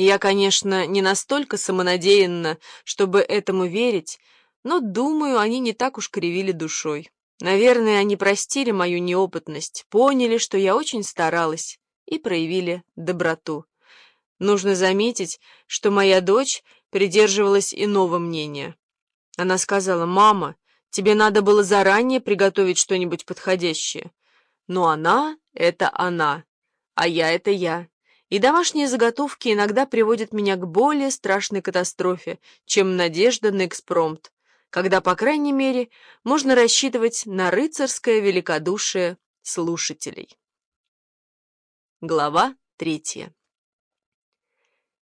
Я, конечно, не настолько самонадеянна, чтобы этому верить, но, думаю, они не так уж кривили душой. Наверное, они простили мою неопытность, поняли, что я очень старалась, и проявили доброту. Нужно заметить, что моя дочь придерживалась иного мнения. Она сказала, «Мама, тебе надо было заранее приготовить что-нибудь подходящее». Но она — это она, а я — это я. И домашние заготовки иногда приводят меня к более страшной катастрофе, чем надежда на экспромт, когда, по крайней мере, можно рассчитывать на рыцарское великодушие слушателей. Глава третья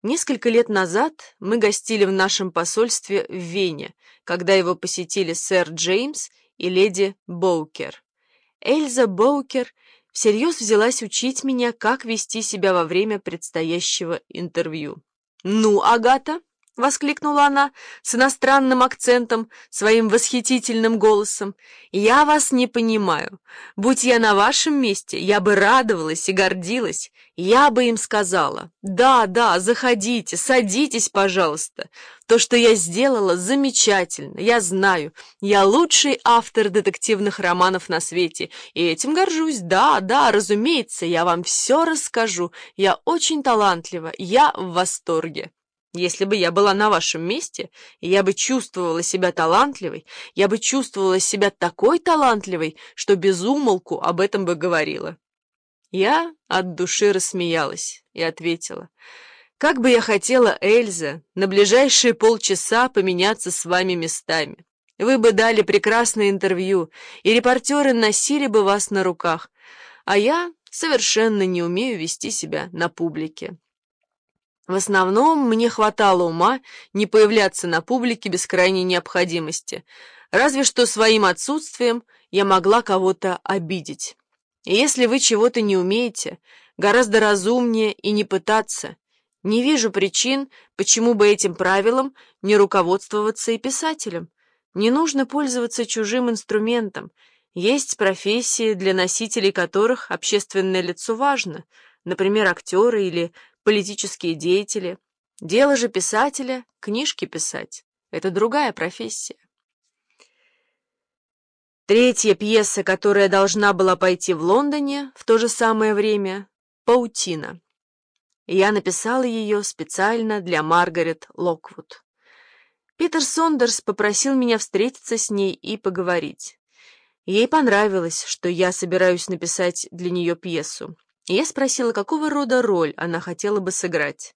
Несколько лет назад мы гостили в нашем посольстве в Вене, когда его посетили сэр Джеймс и леди Боукер. Эльза Боукер всерьез взялась учить меня, как вести себя во время предстоящего интервью. «Ну, Агата!» — воскликнула она с иностранным акцентом, своим восхитительным голосом. «Я вас не понимаю. Будь я на вашем месте, я бы радовалась и гордилась. Я бы им сказала, да, да, заходите, садитесь, пожалуйста. То, что я сделала, замечательно, я знаю. Я лучший автор детективных романов на свете, и этим горжусь. Да, да, разумеется, я вам все расскажу. Я очень талантлива, я в восторге. Если бы я была на вашем месте, я бы чувствовала себя талантливой, я бы чувствовала себя такой талантливой, что без умолку об этом бы говорила. Я от души рассмеялась и ответила, «Как бы я хотела, Эльза, на ближайшие полчаса поменяться с вами местами. Вы бы дали прекрасное интервью, и репортеры носили бы вас на руках, а я совершенно не умею вести себя на публике». В основном мне хватало ума не появляться на публике без крайней необходимости, разве что своим отсутствием я могла кого-то обидеть. И если вы чего-то не умеете, гораздо разумнее и не пытаться. Не вижу причин, почему бы этим правилом не руководствоваться и писателем. Не нужно пользоваться чужим инструментом. Есть профессии, для носителей которых общественное лицо важно, например, актеры или политические деятели. Дело же писателя — книжки писать. Это другая профессия. Третья пьеса, которая должна была пойти в Лондоне в то же самое время — «Паутина». Я написала ее специально для Маргарет Локвуд. Питер Сондерс попросил меня встретиться с ней и поговорить. Ей понравилось, что я собираюсь написать для нее пьесу. Я спросила, какого рода роль она хотела бы сыграть.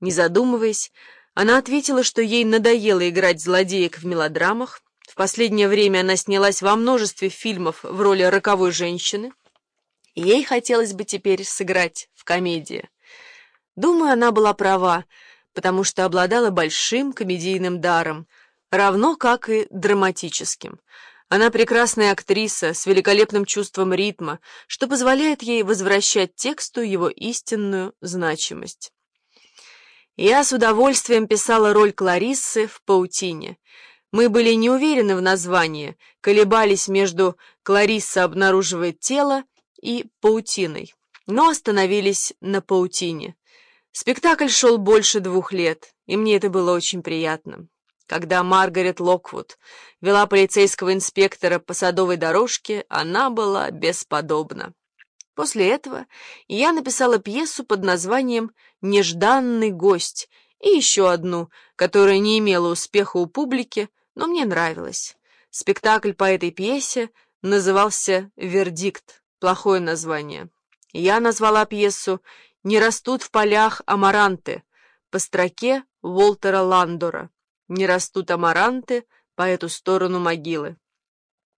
Не задумываясь, она ответила, что ей надоело играть злодеек в мелодрамах, в последнее время она снялась во множестве фильмов в роли роковой женщины. Ей хотелось бы теперь сыграть в комедии. Думаю, она была права, потому что обладала большим комедийным даром, равно как и драматическим. Она прекрасная актриса с великолепным чувством ритма, что позволяет ей возвращать тексту его истинную значимость. Я с удовольствием писала роль Клариссы в «Паутине». Мы были не уверены в названии, колебались между «Кларисса обнаруживает тело» и «Паутиной», но остановились на «Паутине». Спектакль шел больше двух лет, и мне это было очень приятно. Когда Маргарет Локвуд вела полицейского инспектора по садовой дорожке, она была бесподобна. После этого я написала пьесу под названием «Нежданный гость» и еще одну, которая не имела успеха у публики, но мне нравилось. Спектакль по этой пьесе назывался «Вердикт». Плохое название. Я назвала пьесу «Не растут в полях амаранты» по строке Уолтера Ландора. «Не растут амаранты по эту сторону могилы».